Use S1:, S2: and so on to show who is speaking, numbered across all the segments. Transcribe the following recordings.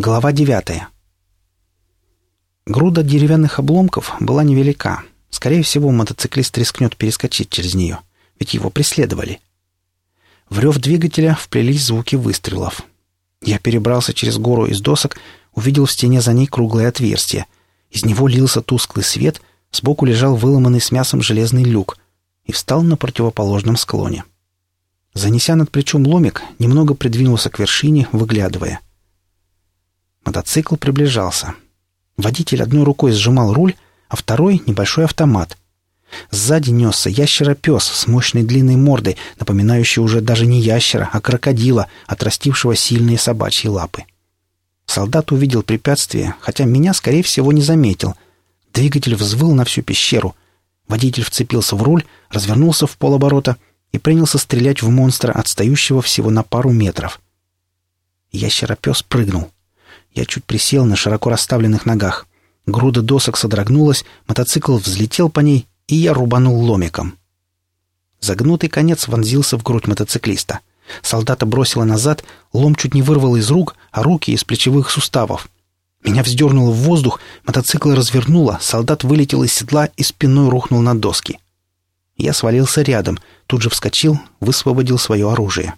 S1: Глава девятая. Груда деревянных обломков была невелика. Скорее всего, мотоциклист рискнет перескочить через нее, ведь его преследовали. В рев двигателя вплелись звуки выстрелов. Я перебрался через гору из досок, увидел в стене за ней круглое отверстие. Из него лился тусклый свет, сбоку лежал выломанный с мясом железный люк и встал на противоположном склоне. Занеся над плечом ломик, немного придвинулся к вершине, выглядывая — Мотоцикл приближался. Водитель одной рукой сжимал руль, а второй — небольшой автомат. Сзади несся ящеропес с мощной длинной мордой, напоминающей уже даже не ящера, а крокодила, отрастившего сильные собачьи лапы. Солдат увидел препятствие, хотя меня, скорее всего, не заметил. Двигатель взвыл на всю пещеру. Водитель вцепился в руль, развернулся в полоборота и принялся стрелять в монстра, отстающего всего на пару метров. Ящеропес прыгнул. Я чуть присел на широко расставленных ногах. Груда досок содрогнулась, мотоцикл взлетел по ней, и я рубанул ломиком. Загнутый конец вонзился в грудь мотоциклиста. Солдата бросила назад, лом чуть не вырвал из рук, а руки из плечевых суставов. Меня вздернуло в воздух, мотоцикл развернуло, солдат вылетел из седла и спиной рухнул на доски. Я свалился рядом, тут же вскочил, высвободил свое оружие.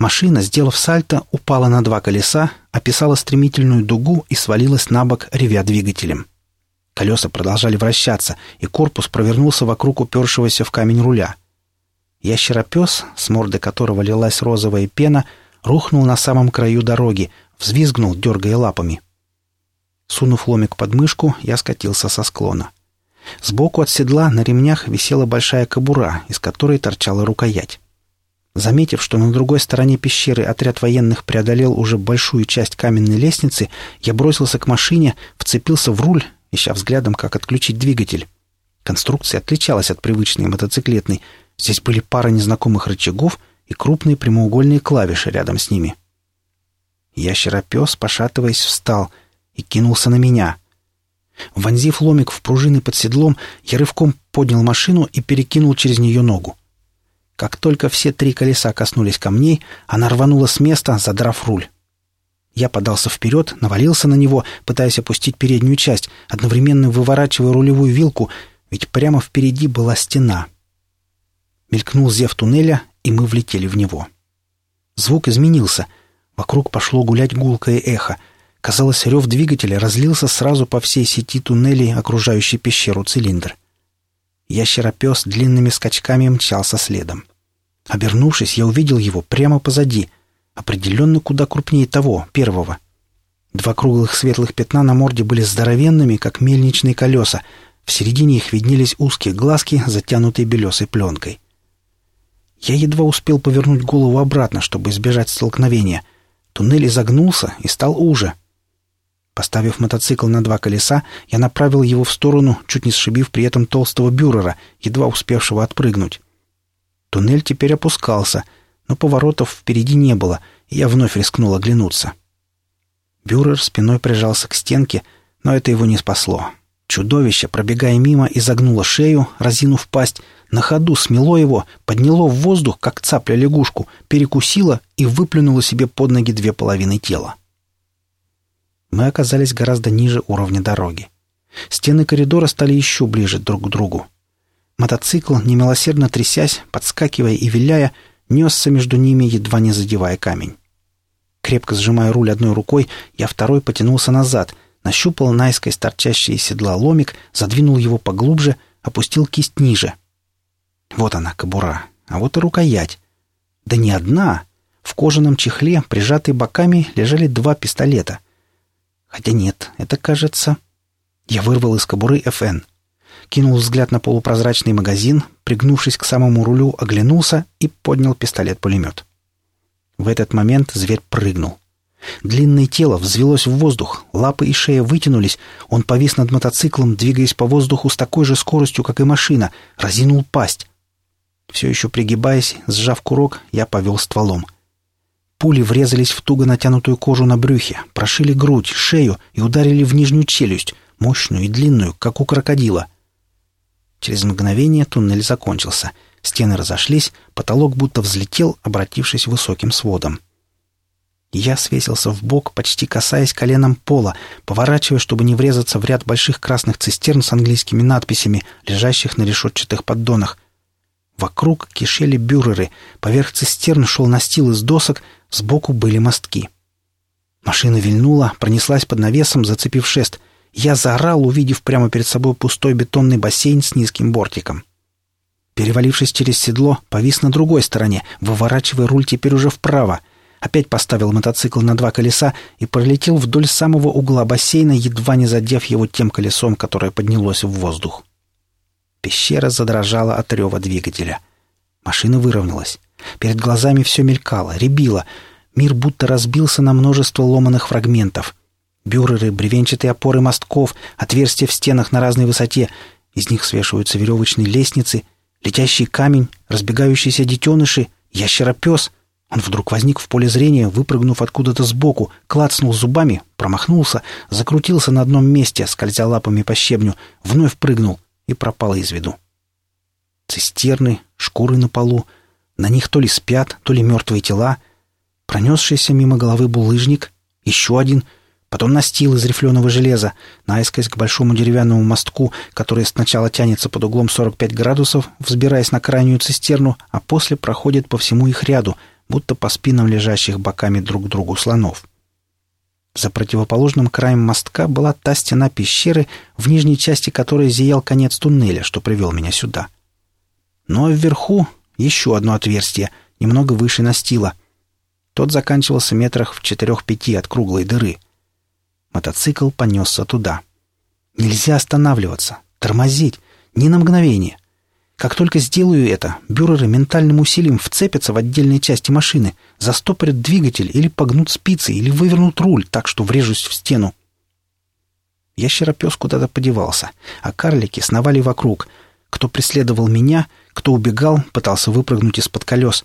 S1: Машина, сделав сальто, упала на два колеса, описала стремительную дугу и свалилась на бок, ревя двигателем. Колеса продолжали вращаться, и корпус провернулся вокруг упершегося в камень руля. Ящеропес, с морды которого лилась розовая пена, рухнул на самом краю дороги, взвизгнул, дергая лапами. Сунув ломик под мышку, я скатился со склона. Сбоку от седла на ремнях висела большая кобура, из которой торчала рукоять. Заметив, что на другой стороне пещеры отряд военных преодолел уже большую часть каменной лестницы, я бросился к машине, вцепился в руль, ища взглядом, как отключить двигатель. Конструкция отличалась от привычной мотоциклетной. Здесь были пара незнакомых рычагов и крупные прямоугольные клавиши рядом с ними. Ящеропес, пошатываясь, встал и кинулся на меня. Вонзив ломик в пружины под седлом, я рывком поднял машину и перекинул через нее ногу. Как только все три колеса коснулись камней, она рванула с места, задрав руль. Я подался вперед, навалился на него, пытаясь опустить переднюю часть, одновременно выворачивая рулевую вилку, ведь прямо впереди была стена. Мелькнул зев туннеля, и мы влетели в него. Звук изменился. Вокруг пошло гулять гулкое эхо. Казалось, рев двигателя разлился сразу по всей сети туннелей, окружающей пещеру цилиндр. Ящеропес длинными скачками мчался следом. Обернувшись, я увидел его прямо позади, определенно куда крупнее того, первого. Два круглых светлых пятна на морде были здоровенными, как мельничные колеса. В середине их виднелись узкие глазки, затянутые белесой пленкой. Я едва успел повернуть голову обратно, чтобы избежать столкновения. Туннель изогнулся и стал уже. Поставив мотоцикл на два колеса, я направил его в сторону, чуть не сшибив при этом толстого бюрера, едва успевшего отпрыгнуть. Туннель теперь опускался, но поворотов впереди не было, и я вновь рискнул оглянуться. Бюрер спиной прижался к стенке, но это его не спасло. Чудовище, пробегая мимо, изогнуло шею, разинув пасть, на ходу смело его, подняло в воздух, как цапля лягушку, перекусило и выплюнуло себе под ноги две половины тела. Мы оказались гораздо ниже уровня дороги. Стены коридора стали еще ближе друг к другу. Мотоцикл, немилосердно трясясь, подскакивая и виляя, несся между ними, едва не задевая камень. Крепко сжимая руль одной рукой, я второй потянулся назад, нащупал наискось торчащий из седла ломик, задвинул его поглубже, опустил кисть ниже. Вот она, кобура, а вот и рукоять. Да не одна. В кожаном чехле, прижатые боками, лежали два пистолета. Хотя нет, это кажется... Я вырвал из кобуры ФН кинул взгляд на полупрозрачный магазин, пригнувшись к самому рулю, оглянулся и поднял пистолет-пулемет. В этот момент зверь прыгнул. Длинное тело взвелось в воздух, лапы и шея вытянулись, он повис над мотоциклом, двигаясь по воздуху с такой же скоростью, как и машина, разинул пасть. Все еще пригибаясь, сжав курок, я повел стволом. Пули врезались в туго натянутую кожу на брюхе, прошили грудь, шею и ударили в нижнюю челюсть, мощную и длинную, как у крокодила — Через мгновение туннель закончился. Стены разошлись, потолок будто взлетел, обратившись высоким сводом. Я свесился в бок, почти касаясь коленом пола, поворачивая, чтобы не врезаться в ряд больших красных цистерн с английскими надписями, лежащих на решетчатых поддонах. Вокруг кишели бюреры, поверх цистерн шел настил из досок, сбоку были мостки. Машина вильнула, пронеслась под навесом, зацепив шест. Я заорал, увидев прямо перед собой пустой бетонный бассейн с низким бортиком. Перевалившись через седло, повис на другой стороне, выворачивая руль теперь уже вправо. Опять поставил мотоцикл на два колеса и пролетел вдоль самого угла бассейна, едва не задев его тем колесом, которое поднялось в воздух. Пещера задрожала от рева двигателя. Машина выровнялась. Перед глазами все мелькало, рябило. Мир будто разбился на множество ломаных фрагментов. Бюреры, бревенчатые опоры мостков, отверстия в стенах на разной высоте. Из них свешиваются веревочные лестницы — Летящий камень, разбегающиеся детеныши, ящеропес. Он вдруг возник в поле зрения, выпрыгнув откуда-то сбоку, клацнул зубами, промахнулся, закрутился на одном месте, скользя лапами по щебню, вновь прыгнул и пропал из виду. Цистерны, шкуры на полу, на них то ли спят, то ли мертвые тела, пронесшийся мимо головы булыжник, еще один — потом настил из рифленого железа, наискось к большому деревянному мостку, который сначала тянется под углом 45 градусов, взбираясь на крайнюю цистерну, а после проходит по всему их ряду, будто по спинам лежащих боками друг к другу слонов. За противоположным краем мостка была та стена пещеры, в нижней части которой зиял конец туннеля, что привел меня сюда. Ну а вверху еще одно отверстие, немного выше настила. Тот заканчивался метрах в четырех-пяти от круглой дыры — Мотоцикл понесся туда. Нельзя останавливаться, тормозить, ни на мгновение. Как только сделаю это, бюреры ментальным усилием вцепятся в отдельные части машины, застопорят двигатель или погнут спицы, или вывернут руль так, что врежусь в стену. Ящеропес куда-то подевался, а карлики сновали вокруг. Кто преследовал меня, кто убегал, пытался выпрыгнуть из-под колес.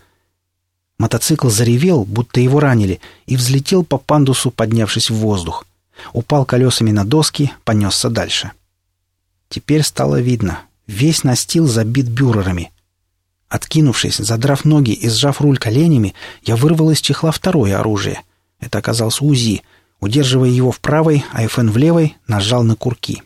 S1: Мотоцикл заревел, будто его ранили, и взлетел по пандусу, поднявшись в воздух. Упал колесами на доски, понесся дальше. Теперь стало видно. Весь настил забит бюрерами. Откинувшись, задрав ноги и сжав руль коленями, я вырвал из чехла второе оружие. Это оказался УЗИ. Удерживая его в правой, а ФН в левой, нажал на курки.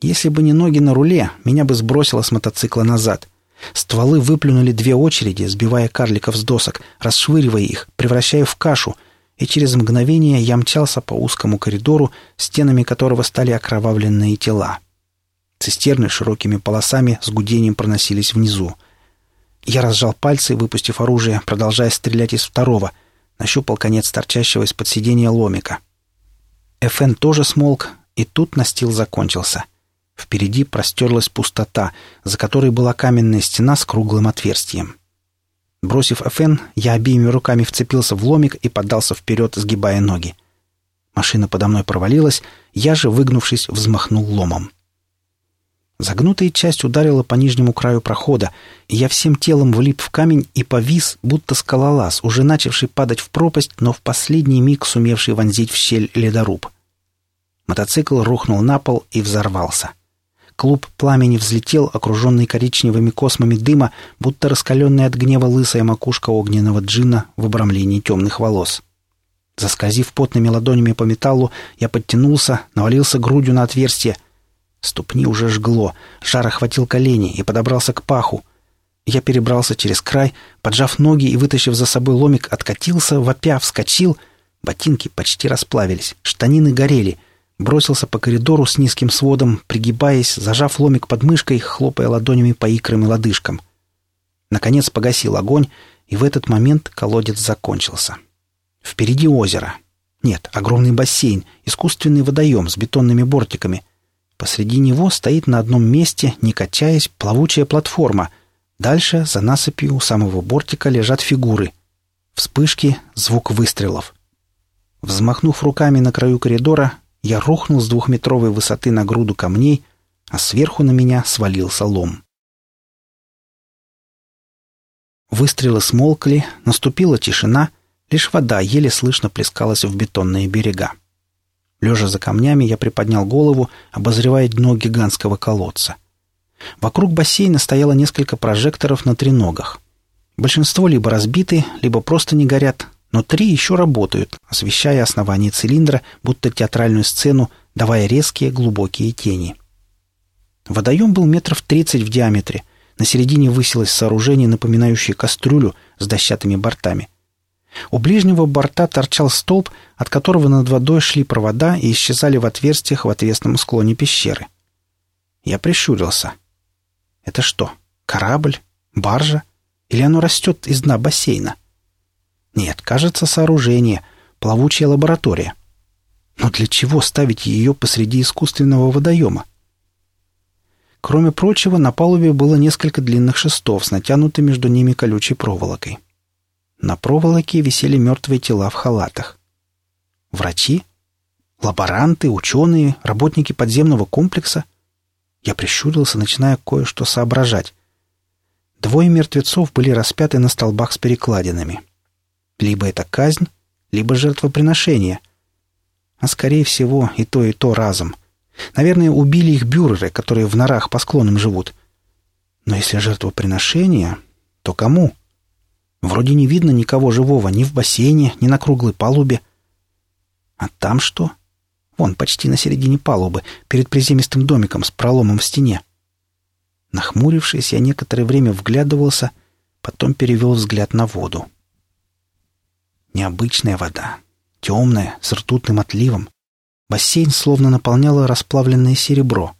S1: Если бы не ноги на руле, меня бы сбросило с мотоцикла назад. Стволы выплюнули две очереди, сбивая карликов с досок, расшвыривая их, превращая в кашу, и через мгновение я мчался по узкому коридору, стенами которого стали окровавленные тела. Цистерны широкими полосами с гудением проносились внизу. Я разжал пальцы, выпустив оружие, продолжая стрелять из второго, нащупал конец торчащего из-под сидения ломика. ФН тоже смолк, и тут настил закончился. Впереди простерлась пустота, за которой была каменная стена с круглым отверстием. Бросив ФН, я обеими руками вцепился в ломик и подался вперед, сгибая ноги. Машина подо мной провалилась, я же, выгнувшись, взмахнул ломом. Загнутая часть ударила по нижнему краю прохода, и я всем телом влип в камень и повис, будто скалолаз, уже начавший падать в пропасть, но в последний миг сумевший вонзить в щель ледоруб. Мотоцикл рухнул на пол и взорвался. — Клуб пламени взлетел, окруженный коричневыми космами дыма, будто раскаленная от гнева лысая макушка огненного джина в обрамлении темных волос. Заскользив потными ладонями по металлу, я подтянулся, навалился грудью на отверстие. Ступни уже жгло, жар охватил колени и подобрался к паху. Я перебрался через край, поджав ноги и, вытащив за собой ломик, откатился, вопя, вскочил. Ботинки почти расплавились, штанины горели — бросился по коридору с низким сводом, пригибаясь, зажав ломик под мышкой, хлопая ладонями по икрам и лодыжкам. Наконец погасил огонь, и в этот момент колодец закончился. Впереди озеро. Нет, огромный бассейн, искусственный водоем с бетонными бортиками. Посреди него стоит на одном месте, не качаясь, плавучая платформа. Дальше, за насыпью у самого бортика, лежат фигуры. Вспышки, звук выстрелов. Взмахнув руками на краю коридора, я рухнул с двухметровой высоты на груду камней, а сверху на меня свалился лом. Выстрелы смолкли, наступила тишина, лишь вода еле слышно плескалась в бетонные берега. Лежа за камнями, я приподнял голову, обозревая дно гигантского колодца. Вокруг бассейна стояло несколько прожекторов на треногах. Большинство либо разбиты, либо просто не горят, но три еще работают, освещая основание цилиндра, будто театральную сцену, давая резкие глубокие тени. Водоем был метров тридцать в диаметре. На середине высилось сооружение, напоминающее кастрюлю с дощатыми бортами. У ближнего борта торчал столб, от которого над водой шли провода и исчезали в отверстиях в отвесном склоне пещеры. Я прищурился. Это что, корабль? Баржа? Или оно растет из дна бассейна? Нет, кажется, сооружение, плавучая лаборатория. Но для чего ставить ее посреди искусственного водоема? Кроме прочего, на палубе было несколько длинных шестов с натянутой между ними колючей проволокой. На проволоке висели мертвые тела в халатах. Врачи? Лаборанты, ученые, работники подземного комплекса? Я прищурился, начиная кое-что соображать. Двое мертвецов были распяты на столбах с перекладинами. Либо это казнь, либо жертвоприношение. А скорее всего и то, и то разом. Наверное, убили их бюреры, которые в норах по склонам живут. Но если жертвоприношение, то кому? Вроде не видно никого живого ни в бассейне, ни на круглой палубе. А там что? Вон, почти на середине палубы, перед приземистым домиком с проломом в стене. Нахмурившись, я некоторое время вглядывался, потом перевел взгляд на воду. Необычная вода, темная, с ртутным отливом. Бассейн словно наполняло расплавленное серебро.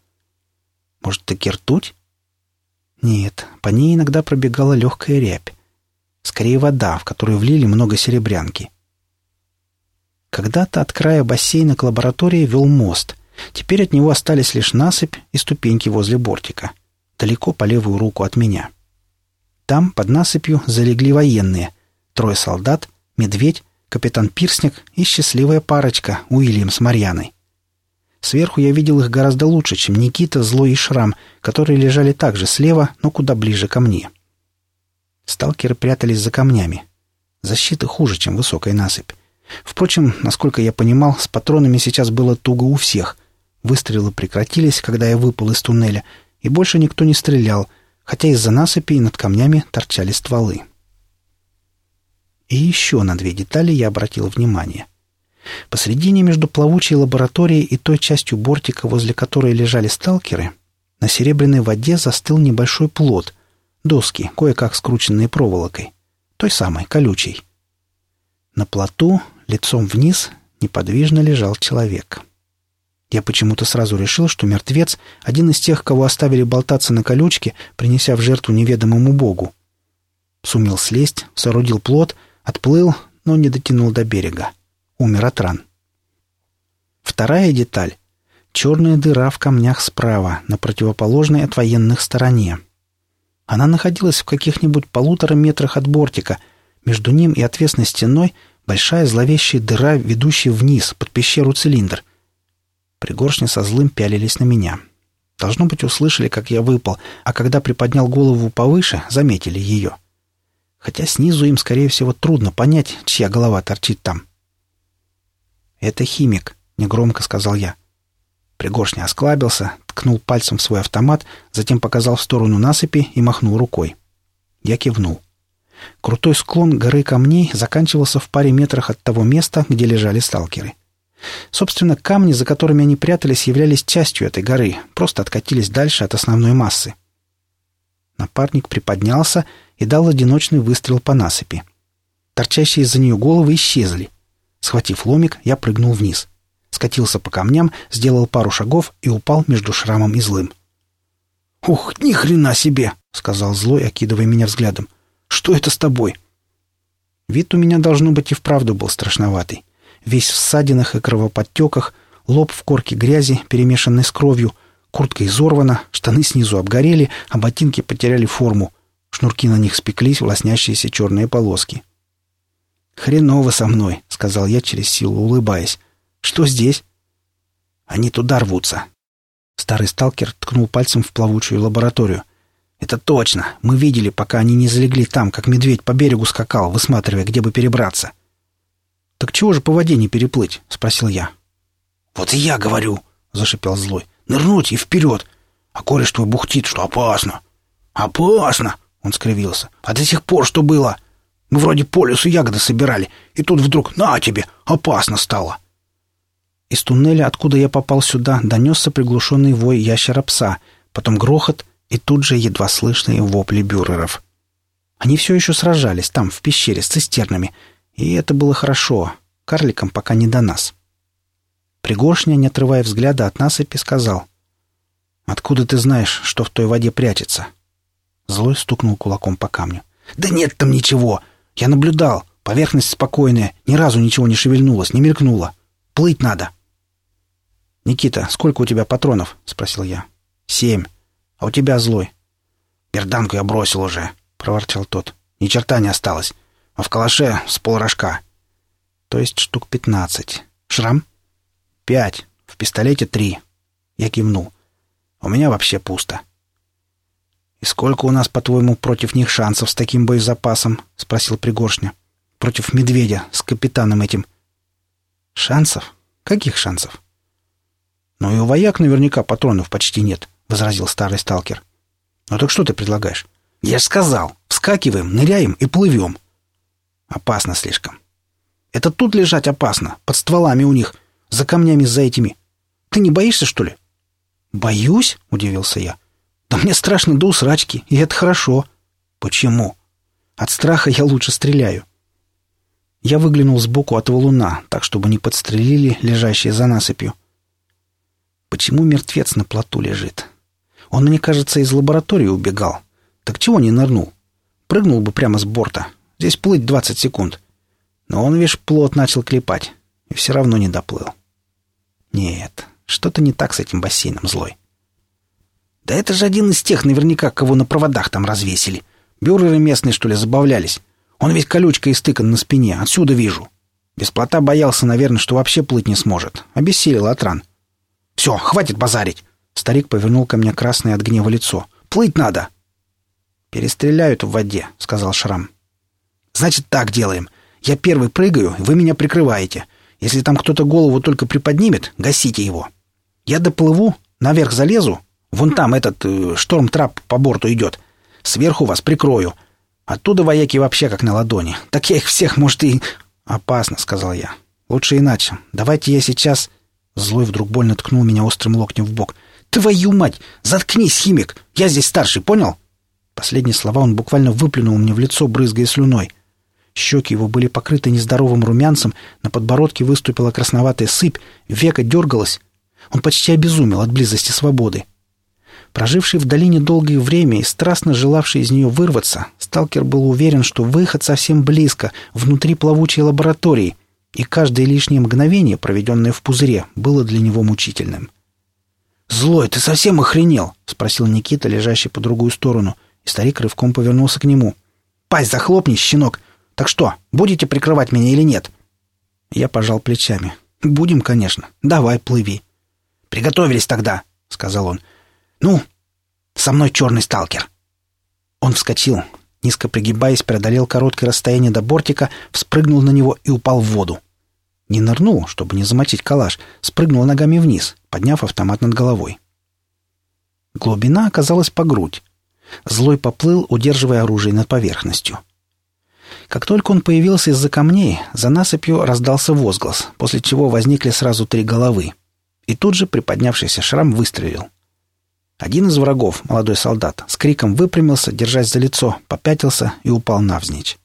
S1: Может, таки ртуть? Нет, по ней иногда пробегала легкая рябь. Скорее вода, в которую влили много серебрянки. Когда-то от края бассейна к лаборатории вел мост. Теперь от него остались лишь насыпь и ступеньки возле бортика — далеко по левую руку от меня. Там, под насыпью, залегли военные. Трое солдат, медведь, капитан Пирсник и счастливая парочка Уильям с Марьяной. Сверху я видел их гораздо лучше, чем Никита, Злой и Шрам, которые лежали также слева, но куда ближе ко мне. Сталкеры прятались за камнями. Защита хуже, чем высокая насыпь. Впрочем, насколько я понимал, с патронами сейчас было туго у всех. Выстрелы прекратились, когда я выпал из туннеля, и больше никто не стрелял, хотя из-за насыпи и над камнями торчали стволы. И еще на две детали я обратил внимание. Посредине между плавучей лабораторией и той частью бортика, возле которой лежали сталкеры, на серебряной воде застыл небольшой плод, доски, кое-как скрученные проволокой, той самой, колючей. На плоту, лицом вниз, неподвижно лежал человек. Я почему-то сразу решил, что мертвец — один из тех, кого оставили болтаться на колючке, принеся в жертву неведомому богу. Сумел слезть, соорудил плот, отплыл, но не дотянул до берега. Умер от ран. Вторая деталь — черная дыра в камнях справа, на противоположной от военных стороне. Она находилась в каких-нибудь полутора метрах от бортика. Между ним и отвесной стеной большая зловещая дыра, ведущая вниз, под пещеру цилиндр — Пригоршни со злым пялились на меня. Должно быть, услышали, как я выпал, а когда приподнял голову повыше, заметили ее. Хотя снизу им, скорее всего, трудно понять, чья голова торчит там. «Это химик», — негромко сказал я. Пригоршня осклабился, ткнул пальцем в свой автомат, затем показал в сторону насыпи и махнул рукой. Я кивнул. Крутой склон горы камней заканчивался в паре метрах от того места, где лежали сталкеры. — Собственно, камни, за которыми они прятались, являлись частью этой горы, просто откатились дальше от основной массы. Напарник приподнялся и дал одиночный выстрел по насыпи. Торчащие из-за нее головы исчезли. Схватив ломик, я прыгнул вниз. Скатился по камням, сделал пару шагов и упал между шрамом и злым. «Ух, ни хрена себе!» — сказал злой, окидывая меня взглядом. «Что это с тобой?» Вид у меня, должно быть, и вправду был страшноватый весь в ссадинах и кровоподтеках, лоб в корке грязи, перемешанной с кровью, куртка изорвана, штаны снизу обгорели, а ботинки потеряли форму. Шнурки на них спеклись в лоснящиеся черные полоски. «Хреново со мной», — сказал я через силу, улыбаясь. «Что здесь?» «Они туда рвутся». Старый сталкер ткнул пальцем в плавучую лабораторию. «Это точно. Мы видели, пока они не залегли там, как медведь по берегу скакал, высматривая, где бы перебраться». «Так чего же по воде не переплыть?» — спросил я. «Вот и я говорю!» — зашипел злой. «Нырнуть и вперед! А кореш твой бухтит, что опасно!» «Опасно!» — он скривился. «А до сих пор что было?»
S2: Мы вроде по лесу ягоды собирали, и тут вдруг на тебе, опасно стало.
S1: Из туннеля, откуда я попал сюда, донесся приглушенный вой ящера-пса, потом грохот и тут же едва слышные вопли бюреров. Они все еще сражались там, в пещере, с цистернами, и это было хорошо. Карликам пока не до нас. Пригоршня, не отрывая взгляда от насыпи, сказал. «Откуда ты знаешь, что в той воде прячется?» Злой стукнул кулаком по камню.
S2: «Да нет там ничего! Я наблюдал. Поверхность спокойная, ни разу ничего не шевельнулось, не мелькнуло. Плыть надо!»
S1: «Никита, сколько у тебя патронов?» — спросил я.
S2: «Семь.
S1: А у тебя злой?»
S2: «Берданку я бросил уже», — проворчал тот. «Ни черта не осталось. А в калаше с полрожка».
S1: «То есть штук пятнадцать. Шрам?»
S2: «Пять. В пистолете три». Я кивнул. «У меня вообще пусто».
S1: «И сколько у нас, по-твоему, против них шансов с таким боезапасом?» — спросил Пригоршня. «Против медведя с капитаном этим». «Шансов? Каких шансов?»
S2: «Ну и у вояк наверняка патронов почти нет», — возразил старый сталкер.
S1: «Ну так что ты предлагаешь?»
S2: «Я ж сказал, вскакиваем, ныряем и плывем».
S1: «Опасно слишком». «Это тут лежать опасно, под стволами у них, за камнями за этими. Ты не боишься, что ли?»
S2: «Боюсь?» — удивился я.
S1: «Да мне страшно до усрачки, и это хорошо».
S2: «Почему?»
S1: «От страха я лучше стреляю». Я выглянул сбоку от валуна, так, чтобы не подстрелили лежащие за насыпью. Почему мертвец на плоту лежит? Он, мне кажется, из лаборатории убегал. Так чего не нырнул? Прыгнул бы прямо с борта. Здесь плыть двадцать секунд. Но он, видишь, плот начал клепать. И все равно не доплыл. Нет, что-то не так с этим бассейном злой.
S2: Да это же один из тех наверняка, кого на проводах там развесили. Бюреры местные, что ли, забавлялись. Он ведь колючкой истыкан на спине, отсюда вижу. Без плота боялся, наверное, что вообще плыть не сможет. Обессилел от ран. «Все, хватит базарить!» Старик повернул ко мне красное от гнева лицо. «Плыть надо!»
S1: «Перестреляют в воде», — сказал Шрам.
S2: «Значит, так делаем. Я первый прыгаю, вы меня прикрываете. Если там кто-то голову только приподнимет, гасите его. Я доплыву, наверх залезу. Вон там этот э, шторм-трап по борту идет. Сверху вас прикрою. Оттуда вояки вообще как на ладони. Так я их всех, может, и...»
S1: «Опасно», — сказал я. «Лучше иначе. Давайте я сейчас...» Злой вдруг больно ткнул меня острым локтем в бок.
S2: «Твою мать! Заткнись, химик! Я здесь старший, понял?»
S1: Последние слова он буквально выплюнул мне в лицо, брызгая слюной. Щеки его были покрыты нездоровым румянцем, на подбородке выступила красноватая сыпь, века дергалась. Он почти обезумел от близости свободы. Проживший в долине долгое время и страстно желавший из нее вырваться, сталкер был уверен, что выход совсем близко, внутри плавучей лаборатории — и каждое лишнее мгновение, проведенное в пузыре, было для него мучительным.
S2: «Злой, ты совсем охренел?»
S1: — спросил Никита, лежащий по другую сторону, и старик рывком повернулся к нему.
S2: «Пасть захлопни, щенок! Так что, будете прикрывать меня или нет?»
S1: Я пожал плечами. «Будем, конечно. Давай, плыви».
S2: «Приготовились тогда», — сказал он. «Ну, со мной черный сталкер».
S1: Он вскочил, низко пригибаясь, преодолел короткое расстояние до бортика, вспрыгнул на него и упал в воду. Не нырнул, чтобы не замочить калаш, спрыгнул ногами вниз, подняв автомат над головой. Глубина оказалась по грудь. Злой поплыл, удерживая оружие над поверхностью. Как только он появился из-за камней, за насыпью раздался возглас, после чего возникли сразу три головы. И тут же приподнявшийся шрам выстрелил. Один из врагов, молодой солдат, с криком выпрямился, держась за лицо, попятился и упал навзничь.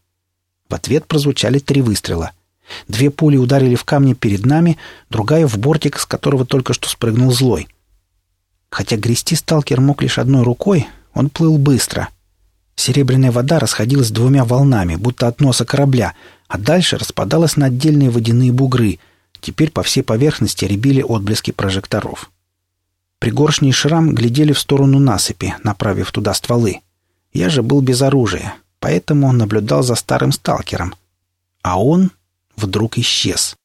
S1: В ответ прозвучали три выстрела — Две пули ударили в камни перед нами, другая — в бортик, с которого только что спрыгнул злой. Хотя грести сталкер мог лишь одной рукой, он плыл быстро. Серебряная вода расходилась двумя волнами, будто от носа корабля, а дальше распадалась на отдельные водяные бугры. Теперь по всей поверхности рябили отблески прожекторов. Пригоршни и шрам глядели в сторону насыпи, направив туда стволы. Я же был без оружия, поэтому наблюдал за старым сталкером. А он вдруг исчез.